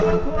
you